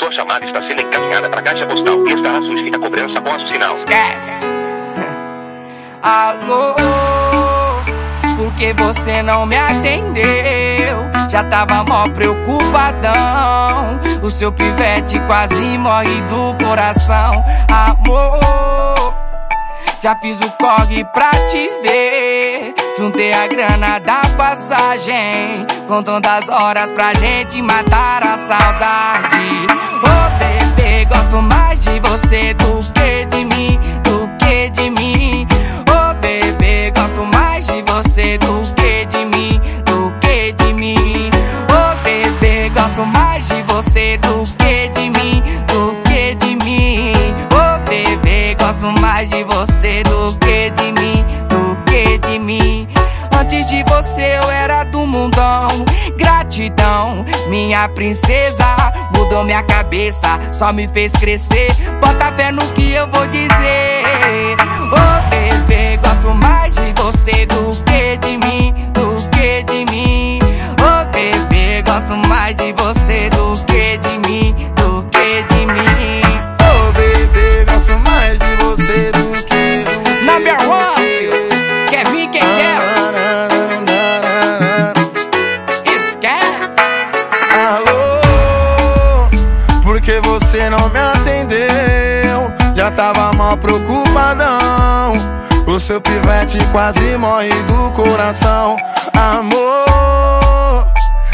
Sua chamada está sendo encaminhada para a caixa postal e estará sujeita a cobrança após o sinal. Esquece! Alô, por que você não me atendeu? Já tava mó preocupadão. O seu pivete quase morre do coração. Amor, já fiz o corre pra te ver. Juntei a grana da passagem, contando as horas pra gente matar a saudade. Ô oh, bebê, gosto mais de você do que de mim, do que de mim. Ô oh, bebê, gosto mais de você do que de mim, do que de mim. Ô oh, bebê, gosto mais de você do que de mim, do que de mim. Ô bebê, gosto mais de você do que de mim, de você eu era do mundão. Gratidão, minha princesa. Mudou minha cabeça, só me fez crescer. Bota fé no que eu vou dizer. Oh, bebê, gosto mais de você do Tava mal preocupadão. O seu pivete quase morre do coração. Amor,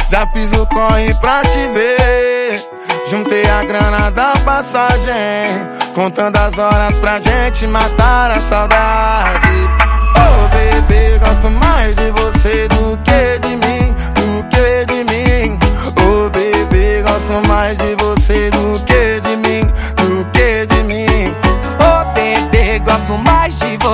já fiz o corre pra te ver. Juntei a grana da passagem, contando as horas pra gente matar a saudade.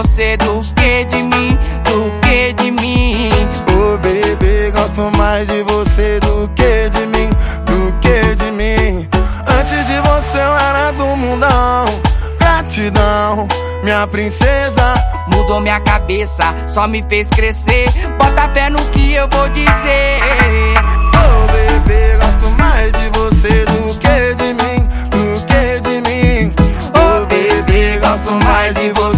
você do que de mim, do que de mim. Ô oh, bebê, gosto mais de você do que de mim, do que de mim. Antes de você eu era do mundão, gratidão, minha princesa. Mudou minha cabeça, só me fez crescer. Bota fé no que eu vou dizer. Ô bebê, gosto mais de você do que de mim, do que de mim. Ô bebê, gosto mais de você.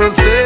você.